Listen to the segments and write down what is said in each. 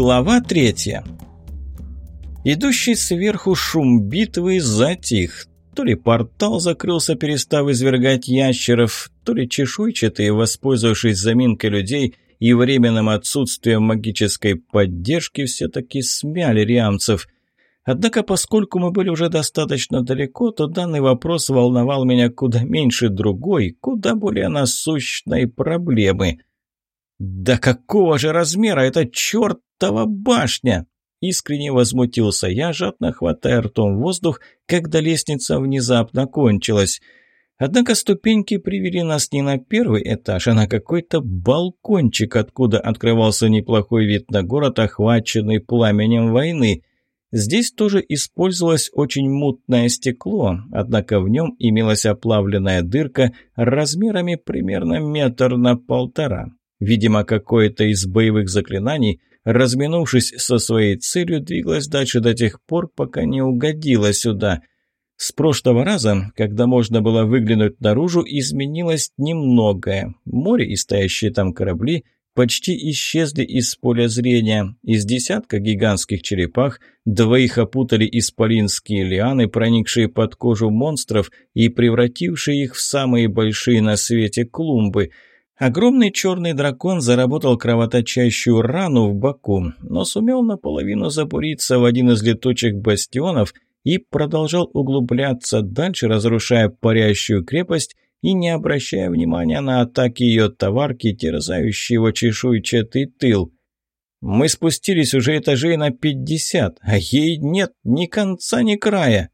Глава третья. Идущий сверху шум битвы затих. То ли портал закрылся, перестав извергать ящеров, то ли чешуйчатые, воспользовавшись заминкой людей и временным отсутствием магической поддержки, все-таки смяли риамцев. Однако, поскольку мы были уже достаточно далеко, то данный вопрос волновал меня куда меньше другой, куда более насущной проблемы – «Да какого же размера эта чертова башня?» Искренне возмутился я, жадно хватая ртом воздух, когда лестница внезапно кончилась. Однако ступеньки привели нас не на первый этаж, а на какой-то балкончик, откуда открывался неплохой вид на город, охваченный пламенем войны. Здесь тоже использовалось очень мутное стекло, однако в нем имелась оплавленная дырка размерами примерно метр на полтора. Видимо, какое-то из боевых заклинаний, разминувшись со своей целью, двигалось дальше до тех пор, пока не угодило сюда. С прошлого раза, когда можно было выглянуть наружу, изменилось немногое. Море и стоящие там корабли почти исчезли из поля зрения. Из десятка гигантских черепах двоих опутали исполинские лианы, проникшие под кожу монстров и превратившие их в самые большие на свете клумбы – Огромный черный дракон заработал кровоточащую рану в боку, но сумел наполовину запуриться в один из летучих бастионов и продолжал углубляться дальше, разрушая парящую крепость и не обращая внимания на атаки ее товарки, терзающие его чешуйчатый тыл. Мы спустились уже этажей на пятьдесят, а ей нет ни конца, ни края.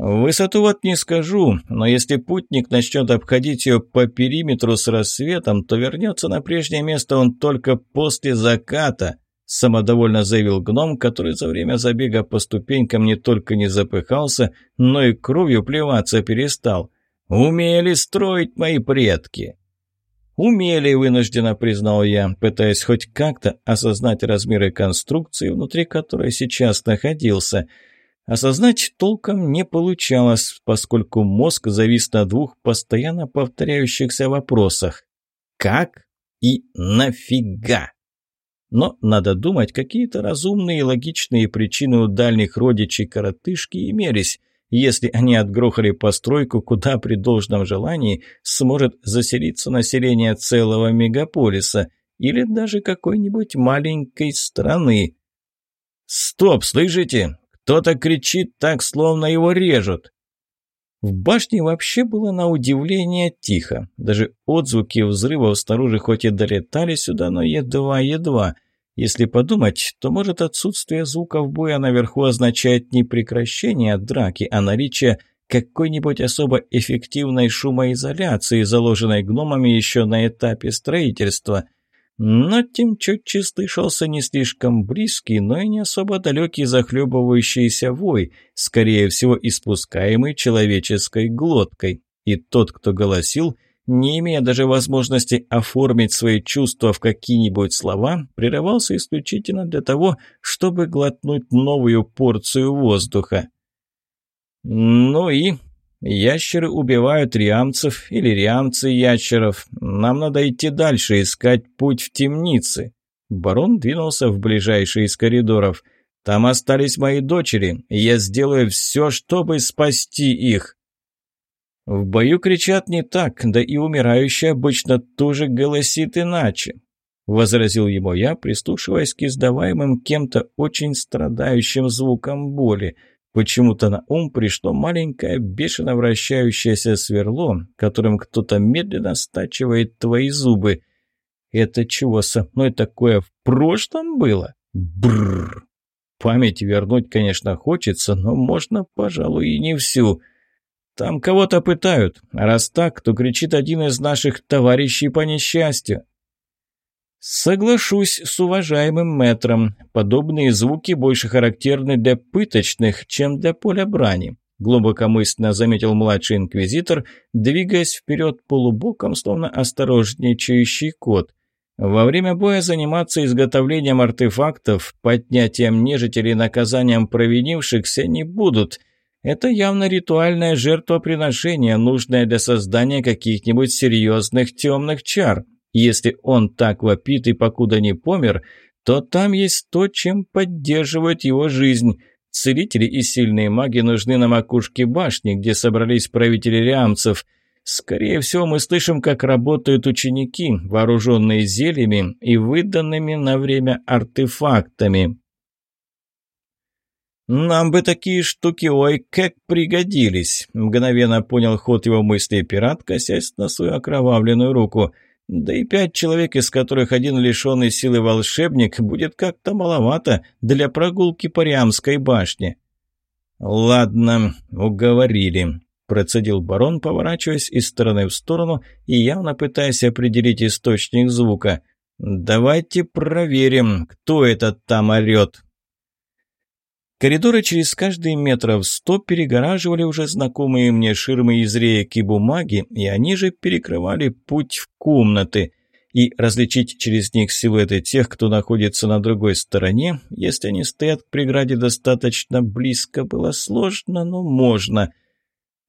Высоту вот не скажу, но если путник начнет обходить ее по периметру с рассветом, то вернется на прежнее место он только после заката, самодовольно заявил гном, который за время забега по ступенькам не только не запыхался, но и кровью плеваться перестал. «Умели строить мои предки!» «Умели», — вынужденно признал я, пытаясь хоть как-то осознать размеры конструкции, внутри которой сейчас находился — Осознать толком не получалось, поскольку мозг завис на двух постоянно повторяющихся вопросах. Как и нафига? Но, надо думать, какие-то разумные и логичные причины у дальних родичей коротышки имелись, если они отгрохали постройку, куда при должном желании сможет заселиться население целого мегаполиса или даже какой-нибудь маленькой страны. «Стоп, слышите? Кто-то кричит так, словно его режут. В башне вообще было на удивление тихо. Даже отзвуки взрывов снаружи хоть и долетали сюда, но едва-едва. Если подумать, то, может, отсутствие звуков боя наверху означает не прекращение драки, а наличие какой-нибудь особо эффективной шумоизоляции, заложенной гномами еще на этапе строительства – но тем четче слышался не слишком близкий, но и не особо далекий захлебывающийся вой, скорее всего испускаемый человеческой глоткой. И тот, кто голосил, не имея даже возможности оформить свои чувства в какие-нибудь слова, прерывался исключительно для того, чтобы глотнуть новую порцию воздуха. «Ну и Ящеры убивают риамцев или риамцы ящеров. Нам надо идти дальше, искать путь в темницы. Барон двинулся в ближайший из коридоров. Там остались мои дочери, я сделаю все, чтобы спасти их. В бою кричат не так, да и умирающий обычно тоже голосит иначе. Возразил ему я, прислушиваясь к издаваемым кем-то очень страдающим звукам боли – Почему-то на ум пришло маленькое, бешено вращающееся сверло, которым кто-то медленно стачивает твои зубы. Это чего со мной такое в прошлом было? Бррр. Память вернуть, конечно, хочется, но можно, пожалуй, и не всю. Там кого-то пытают, а раз так, то кричит один из наших товарищей по несчастью. Соглашусь с уважаемым мэтром. Подобные звуки больше характерны для пыточных, чем для поля брани. Глубокомысленно заметил младший инквизитор, двигаясь вперед полубоком, словно осторожничающий кот. Во время боя заниматься изготовлением артефактов, поднятием нежителей наказанием провинившихся не будут. Это явно ритуальное жертвоприношение, нужное для создания каких-нибудь серьезных темных чар. Если он так вопит и покуда не помер, то там есть то, чем поддерживают его жизнь. Целители и сильные маги нужны на макушке башни, где собрались правители риамцев. Скорее всего, мы слышим, как работают ученики, вооруженные зельями и выданными на время артефактами. «Нам бы такие штуки, ой, как пригодились!» Мгновенно понял ход его мысли пират, косясь на свою окровавленную руку. «Да и пять человек, из которых один лишенный силы волшебник, будет как-то маловато для прогулки по Риамской башне». «Ладно, уговорили», – процедил барон, поворачиваясь из стороны в сторону и явно пытаясь определить источник звука. «Давайте проверим, кто этот там орёт». Коридоры через каждые метров сто перегораживали уже знакомые мне ширмы из реек и бумаги, и они же перекрывали путь в комнаты. И различить через них силуэты тех, кто находится на другой стороне, если они стоят к преграде достаточно близко, было сложно, но можно.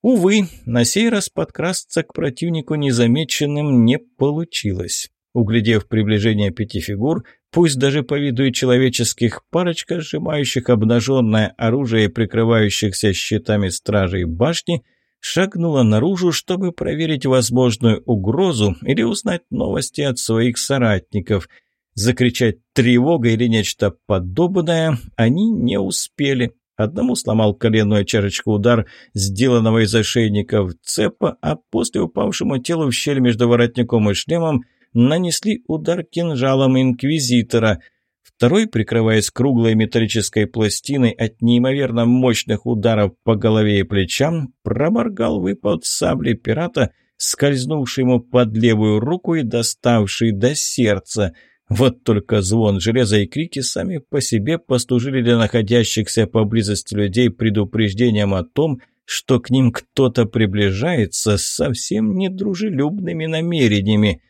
Увы, на сей раз подкрасться к противнику незамеченным не получилось. Углядев приближение пяти фигур, пусть даже по виду и человеческих, парочка, сжимающих обнаженное оружие и прикрывающихся щитами стражей башни, шагнула наружу, чтобы проверить возможную угрозу или узнать новости от своих соратников. Закричать «тревога» или нечто подобное они не успели. Одному сломал коленную чашечку удар, сделанного из ошейников цепа, а после упавшему телу в щель между воротником и шлемом – нанесли удар кинжалом инквизитора. Второй, прикрываясь круглой металлической пластиной от неимоверно мощных ударов по голове и плечам, проморгал выпад сабли пирата, скользнувший ему под левую руку и доставший до сердца. Вот только звон железа и крики сами по себе послужили для находящихся поблизости людей предупреждением о том, что к ним кто-то приближается с совсем недружелюбными намерениями.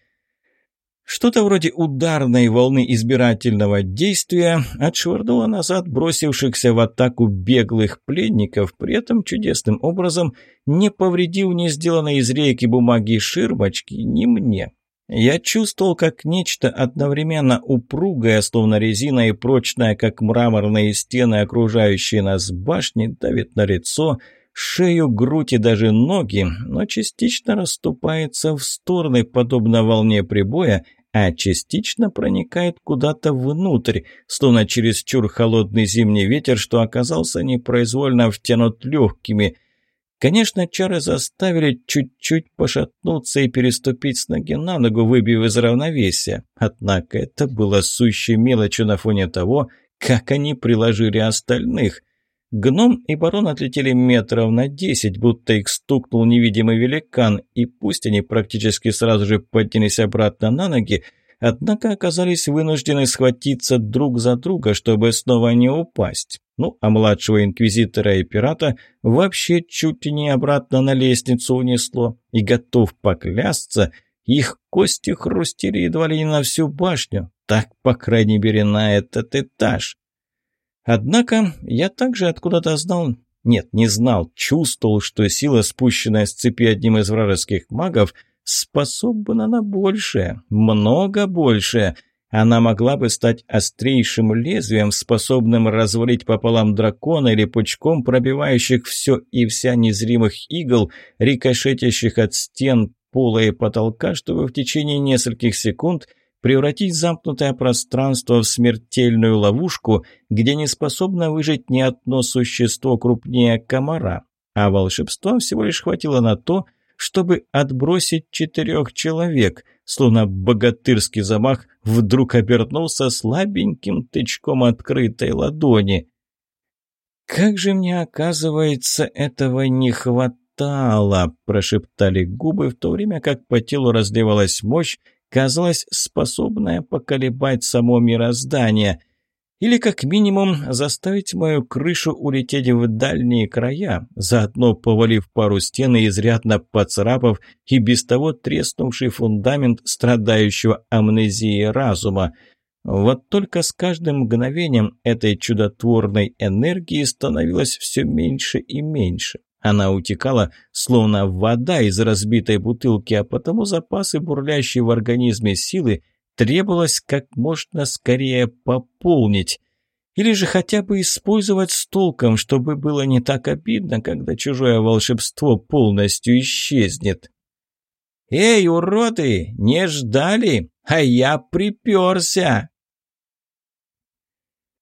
Что-то вроде ударной волны избирательного действия отшвырнуло назад бросившихся в атаку беглых пленников, при этом чудесным образом не повредив ни сделанной из рейки бумаги ширмочки, ни мне. Я чувствовал, как нечто одновременно упругое, словно резина, и прочное, как мраморные стены, окружающие нас башни, давит на лицо, шею, грудь и даже ноги, но частично расступается в стороны, подобно волне прибоя, а частично проникает куда-то внутрь, словно чересчур холодный зимний ветер, что оказался непроизвольно втянут легкими. Конечно, чары заставили чуть-чуть пошатнуться и переступить с ноги на ногу, выбив из равновесия. Однако это было сущей мелочью на фоне того, как они приложили остальных. Гном и барон отлетели метров на десять, будто их стукнул невидимый великан, и пусть они практически сразу же поднялись обратно на ноги, однако оказались вынуждены схватиться друг за друга, чтобы снова не упасть. Ну, а младшего инквизитора и пирата вообще чуть не обратно на лестницу унесло, и готов поклясться, их кости хрустили едва ли не на всю башню, так, по крайней мере, на этот этаж. Однако я также откуда-то знал, нет, не знал, чувствовал, что сила, спущенная с цепи одним из вражеских магов, способна на большее, много большее. Она могла бы стать острейшим лезвием, способным развалить пополам дракона или пучком пробивающих все и вся незримых игл, рикошетящих от стен, пола и потолка, чтобы в течение нескольких секунд – превратить замкнутое пространство в смертельную ловушку, где не способно выжить ни одно существо крупнее комара, а волшебства всего лишь хватило на то, чтобы отбросить четырех человек, словно богатырский замах вдруг обернулся слабеньким тычком открытой ладони. «Как же мне, оказывается, этого не хватало!» – прошептали губы, в то время как по телу разливалась мощь, казалось, способная поколебать само мироздание. Или, как минимум, заставить мою крышу улететь в дальние края, заодно повалив пару стен и изрядно поцарапав и без того треснувший фундамент страдающего амнезией разума. Вот только с каждым мгновением этой чудотворной энергии становилось все меньше и меньше. Она утекала, словно вода из разбитой бутылки, а потому запасы бурлящей в организме силы требовалось как можно скорее пополнить. Или же хотя бы использовать с толком, чтобы было не так обидно, когда чужое волшебство полностью исчезнет. «Эй, уроды, не ждали, а я приперся!»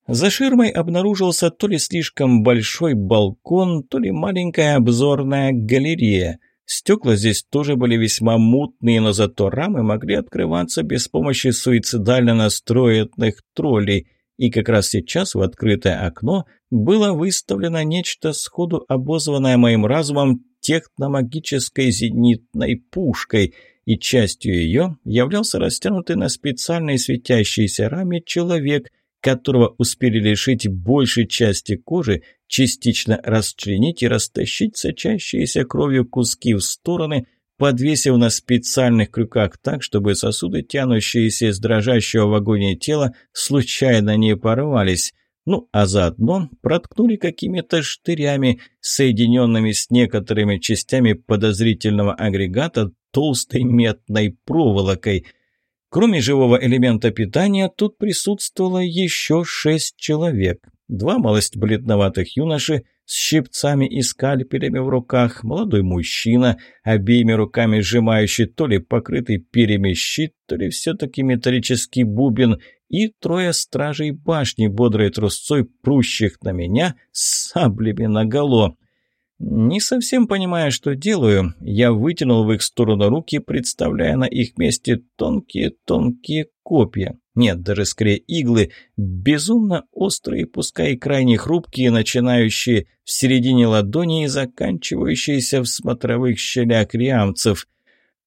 За ширмой обнаружился то ли слишком большой балкон, то ли маленькая обзорная галерея. Стекла здесь тоже были весьма мутные, но зато рамы могли открываться без помощи суицидально настроенных троллей. И как раз сейчас в открытое окно было выставлено нечто сходу обозванное моим разумом техномагической зенитной пушкой, и частью ее являлся растянутый на специальной светящейся раме человек, которого успели лишить большей части кожи, частично расчленить и растащить сочащиеся кровью куски в стороны, подвесив на специальных крюках так, чтобы сосуды, тянущиеся из дрожащего в агонии тела, случайно не порвались. Ну, а заодно проткнули какими-то штырями, соединенными с некоторыми частями подозрительного агрегата толстой метной проволокой – Кроме живого элемента питания, тут присутствовало еще шесть человек. Два малость бледноватых юноши с щипцами и скальпелями в руках, молодой мужчина, обеими руками сжимающий то ли покрытый перьями щит, то ли все-таки металлический бубен, и трое стражей башни, бодрой трусцой прущих на меня с саблями наголо. Не совсем понимая, что делаю, я вытянул в их сторону руки, представляя на их месте тонкие-тонкие копья. Нет, даже скорее иглы, безумно острые, пускай и крайне хрупкие, начинающие в середине ладони и заканчивающиеся в смотровых щелях риамцев.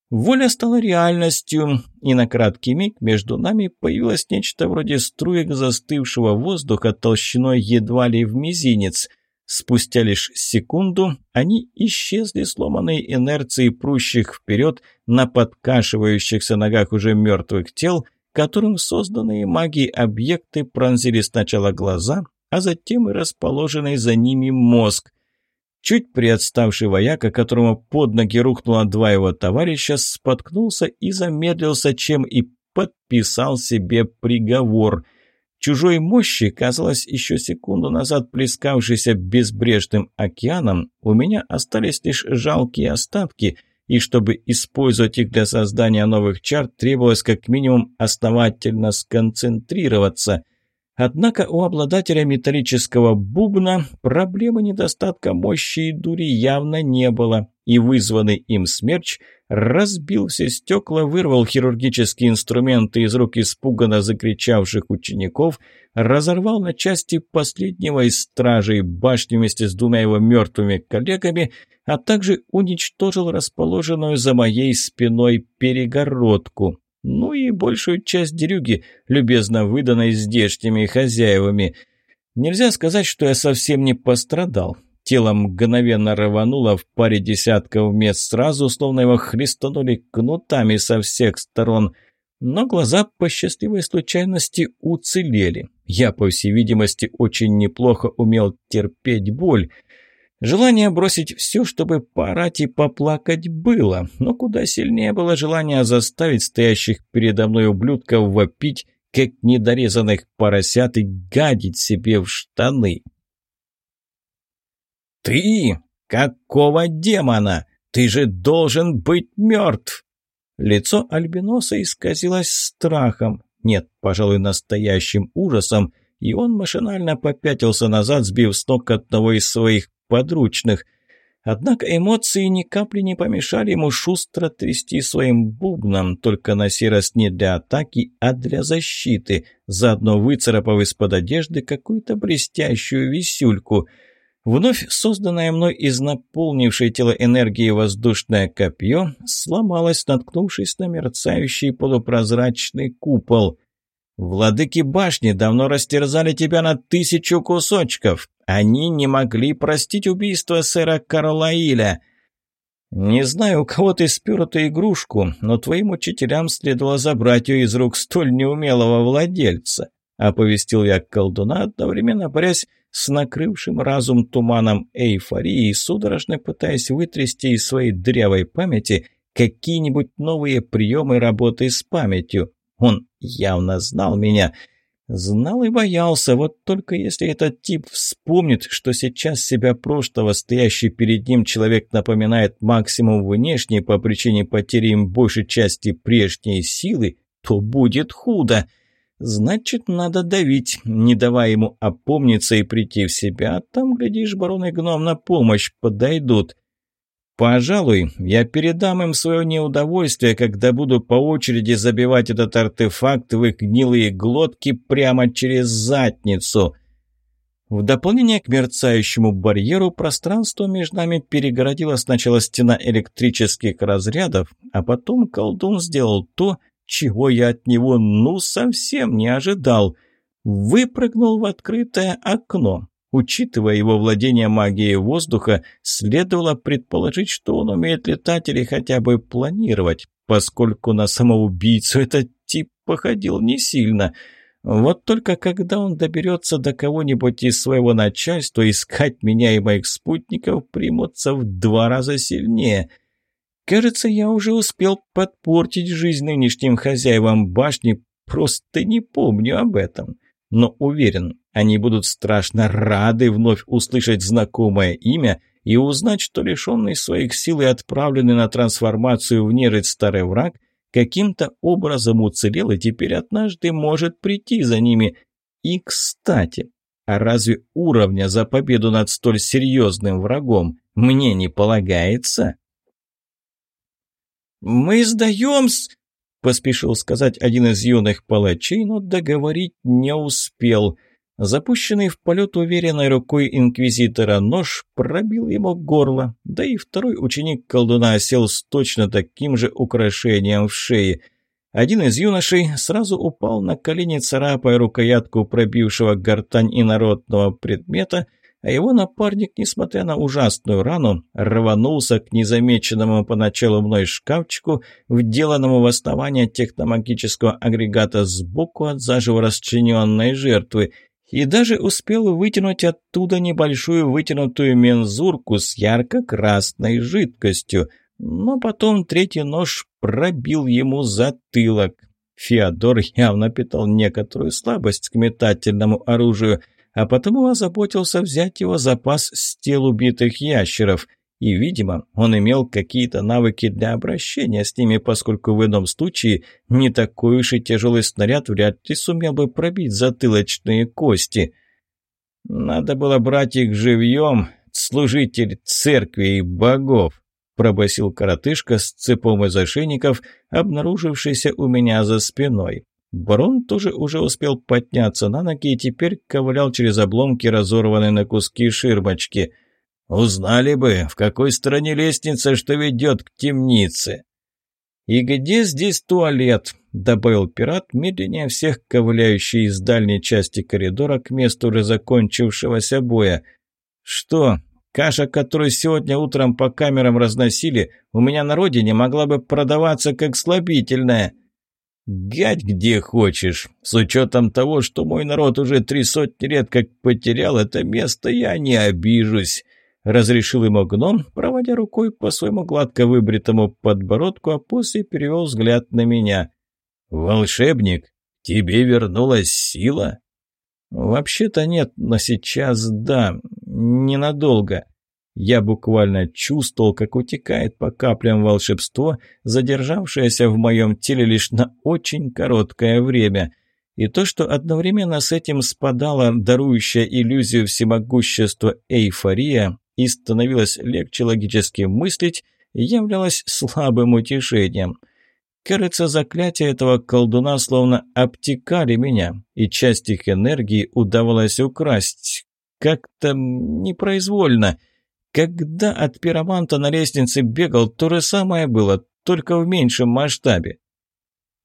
Воля стала реальностью, и на краткий миг между нами появилось нечто вроде струек застывшего воздуха толщиной едва ли в мизинец – Спустя лишь секунду они исчезли сломанной инерцией прущих вперед на подкашивающихся ногах уже мертвых тел, которым созданные магией объекты пронзили сначала глаза, а затем и расположенный за ними мозг. Чуть приотставший вояка, которому под ноги рухнуло два его товарища, споткнулся и замедлился, чем и подписал себе приговор – Чужой мощи, казалось, еще секунду назад плескавшейся безбрежным океаном, у меня остались лишь жалкие остатки, и чтобы использовать их для создания новых чар, требовалось как минимум основательно сконцентрироваться. Однако у обладателя металлического бубна проблемы недостатка мощи и дури явно не было, и вызванный им смерч разбил все стекла, вырвал хирургические инструменты из рук испуганно закричавших учеников, разорвал на части последнего из стражей башни вместе с двумя его мертвыми коллегами, а также уничтожил расположенную за моей спиной перегородку. Ну и большую часть дерюги, любезно выданной здешними хозяевами. Нельзя сказать, что я совсем не пострадал. Тело мгновенно рвануло в паре десятков мест сразу, словно его хлестанули кнутами со всех сторон. Но глаза по счастливой случайности уцелели. Я, по всей видимости, очень неплохо умел терпеть боль. Желание бросить все, чтобы поорать и поплакать было, но куда сильнее было желание заставить стоящих передо мной ублюдков вопить, как недорезанных поросят и гадить себе в штаны. «Ты? Какого демона? Ты же должен быть мертв!» Лицо Альбиноса исказилось страхом, нет, пожалуй, настоящим ужасом, и он машинально попятился назад, сбив с ног одного из своих подручных. Однако эмоции ни капли не помешали ему шустро трясти своим бубном, только на сей раз не для атаки, а для защиты, заодно выцарапав из-под одежды какую-то блестящую висюльку – Вновь созданное мной из наполнившей тело энергии воздушное копье сломалось, наткнувшись на мерцающий полупрозрачный купол. «Владыки башни давно растерзали тебя на тысячу кусочков. Они не могли простить убийство сэра Карлаиля». «Не знаю, у кого ты спер эту игрушку, но твоим учителям следовало забрать ее из рук столь неумелого владельца», — оповестил я колдуна, одновременно борясь с накрывшим разум туманом эйфории, судорожно пытаясь вытрясти из своей дрявой памяти какие-нибудь новые приемы работы с памятью. Он явно знал меня. Знал и боялся, вот только если этот тип вспомнит, что сейчас себя прошлого, стоящий перед ним человек напоминает максимум внешней по причине потери им большей части прежней силы, то будет худо. Значит, надо давить, не давая ему опомниться и прийти в себя, а там, глядишь, барон и гном на помощь подойдут. Пожалуй, я передам им свое неудовольствие, когда буду по очереди забивать этот артефакт в их гнилые глотки прямо через задницу. В дополнение к мерцающему барьеру пространство между нами перегородила сначала стена электрических разрядов, а потом колдун сделал то, чего я от него ну совсем не ожидал. Выпрыгнул в открытое окно. Учитывая его владение магией воздуха, следовало предположить, что он умеет летать или хотя бы планировать, поскольку на самоубийцу этот тип походил не сильно. Вот только когда он доберется до кого-нибудь из своего начальства, искать меня и моих спутников примутся в два раза сильнее. Кажется, я уже успел подпортить жизнь нынешним хозяевам башни, просто не помню об этом. Но уверен, они будут страшно рады вновь услышать знакомое имя и узнать, что лишенный своих сил и отправленный на трансформацию в нежить старый враг каким-то образом уцелел и теперь однажды может прийти за ними. И, кстати, а разве уровня за победу над столь серьезным врагом мне не полагается? «Мы сдаемся!» — поспешил сказать один из юных палачей, но договорить не успел — Запущенный в полет уверенной рукой инквизитора нож пробил ему горло, да и второй ученик колдуна осел с точно таким же украшением в шее. Один из юношей сразу упал на колени, царапая рукоятку пробившего гортань инородного предмета, а его напарник, несмотря на ужасную рану, рванулся к незамеченному поначалу мной шкафчику, вделанному в основание техномагического агрегата сбоку от заживо расчлененной жертвы – и даже успел вытянуть оттуда небольшую вытянутую мензурку с ярко-красной жидкостью, но потом третий нож пробил ему затылок. Феодор явно питал некоторую слабость к метательному оружию, а потому озаботился взять его запас с тел убитых ящеров – и, видимо, он имел какие-то навыки для обращения с ними, поскольку в ином случае не такой уж и тяжелый снаряд вряд ли сумел бы пробить затылочные кости. «Надо было брать их живьем, служитель церкви и богов», пробасил коротышка с цепом из ошейников, обнаружившийся у меня за спиной. Барон тоже уже успел подняться на ноги и теперь ковылял через обломки, разорванные на куски ширмочки – Узнали бы, в какой стороне лестница, что ведет к темнице. «И где здесь туалет?» – добавил пират, медленнее всех ковыляющий из дальней части коридора к месту уже закончившегося боя. «Что, каша, которую сегодня утром по камерам разносили, у меня на родине могла бы продаваться как слабительная?» «Гать где хочешь. С учетом того, что мой народ уже три сотни лет как потерял это место, я не обижусь». — разрешил ему гном, проводя рукой по своему гладко выбритому подбородку, а после перевел взгляд на меня. «Волшебник, тебе вернулась сила?» «Вообще-то нет, но сейчас да, ненадолго». Я буквально чувствовал, как утекает по каплям волшебство, задержавшееся в моем теле лишь на очень короткое время. И то, что одновременно с этим спадала дарующая иллюзию всемогущества эйфория, и становилось легче логически мыслить, являлось слабым утешением. Кажется, заклятия этого колдуна словно обтекали меня, и часть их энергии удавалось украсть. Как-то непроизвольно. Когда от пироманта на лестнице бегал, то же самое было, только в меньшем масштабе.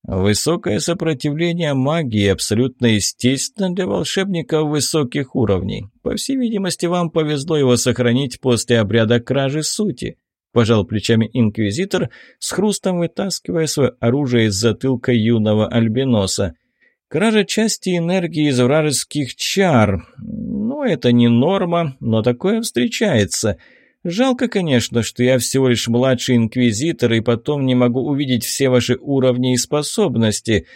Высокое сопротивление магии абсолютно естественно для волшебников высоких уровней. По всей видимости, вам повезло его сохранить после обряда кражи сути. Пожал плечами инквизитор, с хрустом вытаскивая свое оружие из затылка юного альбиноса. Кража части энергии из вражеских чар. Ну, это не норма, но такое встречается – Жалко, конечно, что я всего лишь младший инквизитор и потом не могу увидеть все ваши уровни и способности.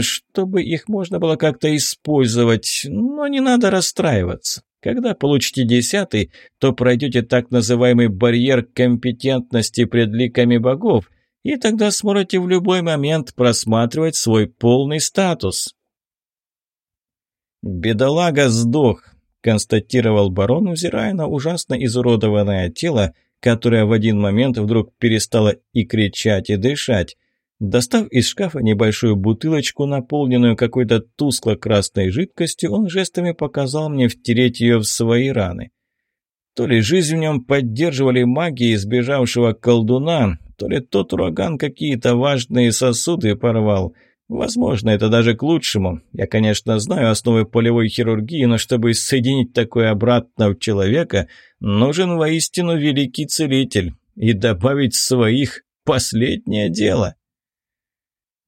чтобы их можно было как-то использовать, но не надо расстраиваться. Когда получите десятый, то пройдете так называемый барьер компетентности пред ликами богов, и тогда сможете в любой момент просматривать свой полный статус. «Бедолага сдох», — констатировал барон, взирая на ужасно изуродованное тело, которое в один момент вдруг перестало и кричать, и дышать. Достав из шкафа небольшую бутылочку, наполненную какой-то тускло-красной жидкостью, он жестами показал мне втереть ее в свои раны. То ли жизнь в нем поддерживали маги избежавшего колдуна, то ли тот ураган какие-то важные сосуды порвал. Возможно, это даже к лучшему. Я, конечно, знаю основы полевой хирургии, но чтобы соединить такое обратно в человека, нужен воистину великий целитель. И добавить своих – последнее дело.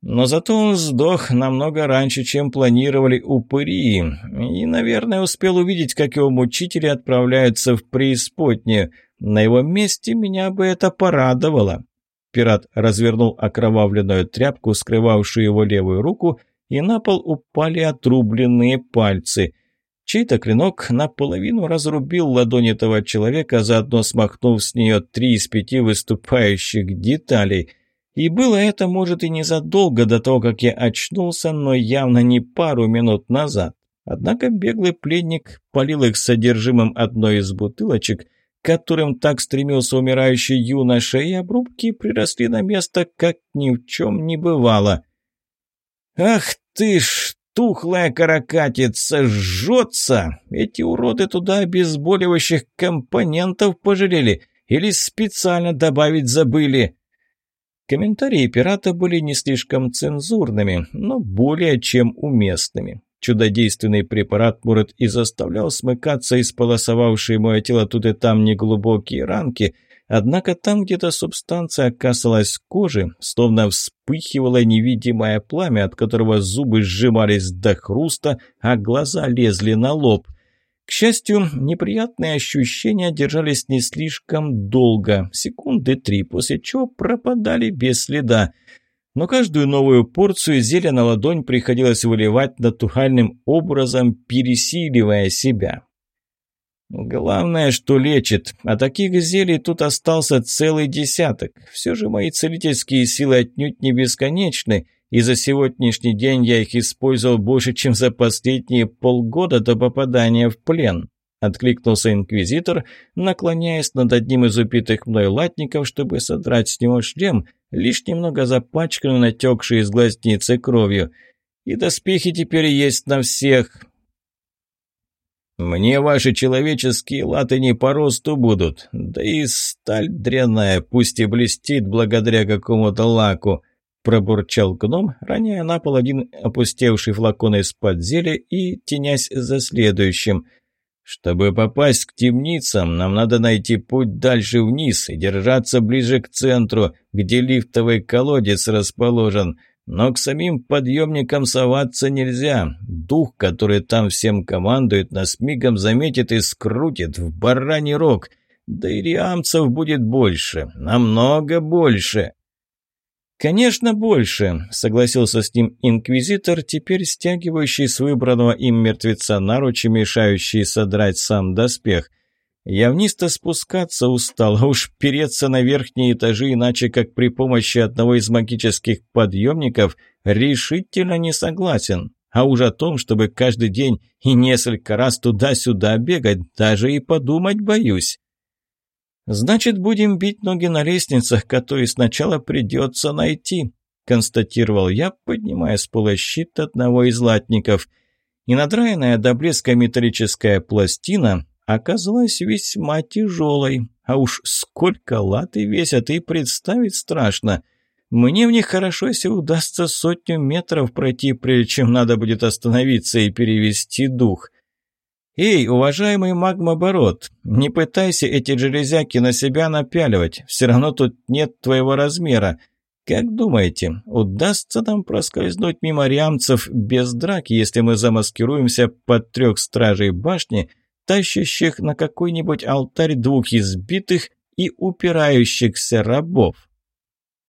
Но зато он сдох намного раньше, чем планировали упыри, и, наверное, успел увидеть, как его мучители отправляются в преисподнюю. На его месте меня бы это порадовало. Пират развернул окровавленную тряпку, скрывавшую его левую руку, и на пол упали отрубленные пальцы. Чей-то клинок наполовину разрубил ладонь этого человека, заодно смахнув с нее три из пяти выступающих деталей – и было это, может, и незадолго до того, как я очнулся, но явно не пару минут назад. Однако беглый пленник полил их содержимым одной из бутылочек, которым так стремился умирающий юноша, и обрубки приросли на место, как ни в чем не бывало. «Ах ты ж, тухлая каракатица, жжется! Эти уроды туда обезболивающих компонентов пожалели или специально добавить забыли!» Комментарии пирата были не слишком цензурными, но более чем уместными. Чудодейственный препарат, может, и заставлял смыкаться исполосовавшие мое тело тут и там неглубокие ранки, однако там где-то субстанция касалась кожи, словно вспыхивало невидимое пламя, от которого зубы сжимались до хруста, а глаза лезли на лоб. К счастью, неприятные ощущения держались не слишком долго, секунды три, после чего пропадали без следа. Но каждую новую порцию зелья на ладонь приходилось выливать натуральным образом, пересиливая себя. Главное, что лечит, а таких зелий тут остался целый десяток. Все же мои целительские силы отнюдь не бесконечны, и за сегодняшний день я их использовал больше, чем за последние полгода до попадания в плен», — откликнулся инквизитор, наклоняясь над одним из убитых мной латников, чтобы содрать с него шлем, лишь немного запачканный, натекший из глазницы кровью. «И доспехи теперь есть на всех». «Мне ваши человеческие латы не по росту будут, да и сталь дрянная, пусть и блестит благодаря какому-то лаку», Пробурчал гном, роняя на пол один опустевший флакон из-под зелья и тенясь за следующим. «Чтобы попасть к темницам, нам надо найти путь дальше вниз и держаться ближе к центру, где лифтовый колодец расположен. Но к самим подъемникам соваться нельзя. Дух, который там всем командует, нас мигом заметит и скрутит в бараний рог. Да и риамцев будет больше, намного больше». «Конечно, больше», — согласился с ним инквизитор, теперь стягивающий с выбранного им мертвеца наручи, мешающий содрать сам доспех. «Я вниз-то спускаться устал, а уж переться на верхние этажи, иначе как при помощи одного из магических подъемников, решительно не согласен. А уж о том, чтобы каждый день и несколько раз туда-сюда бегать, даже и подумать боюсь». «Значит, будем бить ноги на лестницах, которые сначала придется найти», констатировал я, поднимая с пола щит одного из латников. И надраенная до блеска металлическая пластина оказалась весьма тяжелой. А уж сколько латы весят, и представить страшно. Мне в них хорошо, если удастся сотню метров пройти, прежде чем надо будет остановиться и перевести дух. «Эй, уважаемый магмоборот, не пытайся эти железяки на себя напяливать, все равно тут нет твоего размера. Как думаете, удастся нам проскользнуть мимо рямцев без драки, если мы замаскируемся под трех стражей башни, тащащих на какой-нибудь алтарь двух избитых и упирающихся рабов?»